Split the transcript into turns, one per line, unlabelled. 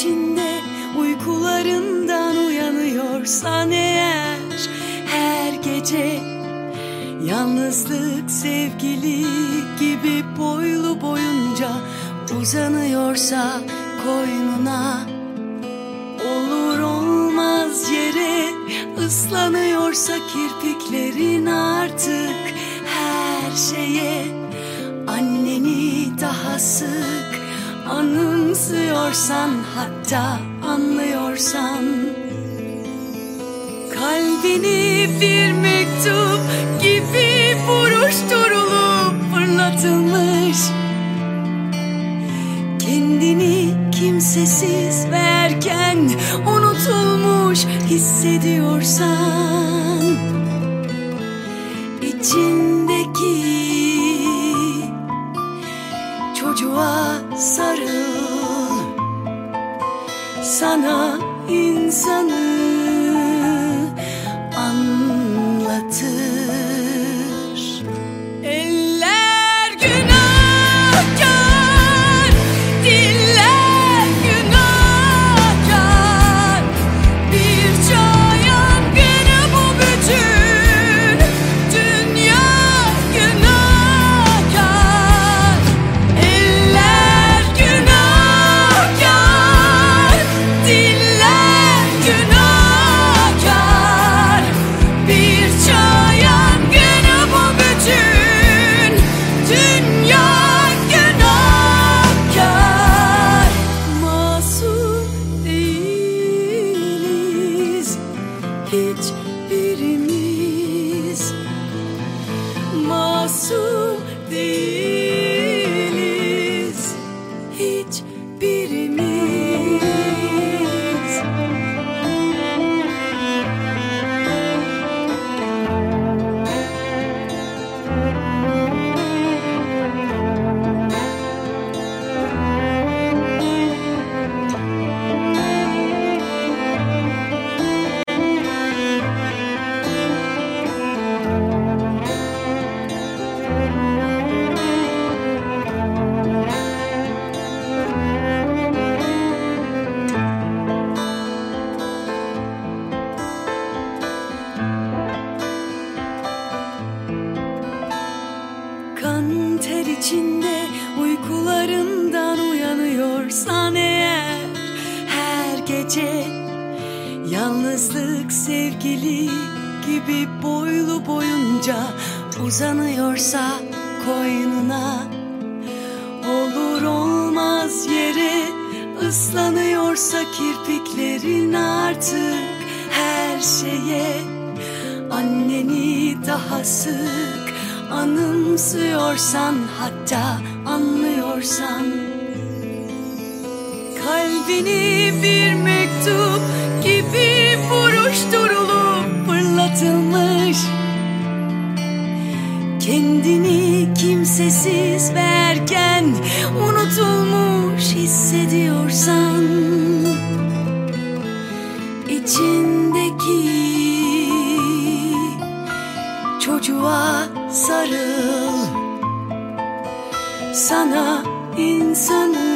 İçinde uykularından uyanıyorsan eğer her gece Yalnızlık sevgili gibi boylu boyunca uzanıyorsa koynuna Olur olmaz yere ıslanıyorsa kirpiklerin artık her şeye Anneni daha sık anımsıyorsan hatta anlıyorsan. Kalbini bir mektup gibi buruşturulup fırlatılmış. Kendini kimsesiz verken unutulmuş hissediyorsan sana insanı Yalnızlık sevgili gibi boylu boyunca uzanıyorsa koynuna Olur olmaz yere ıslanıyorsa kirpiklerin artık her şeye. Anneni daha sık anımsıyorsan hatta anlıyorsan Kalbini bir mektup hissediyorsan içindeki çocuğa sarıl. Sana insanı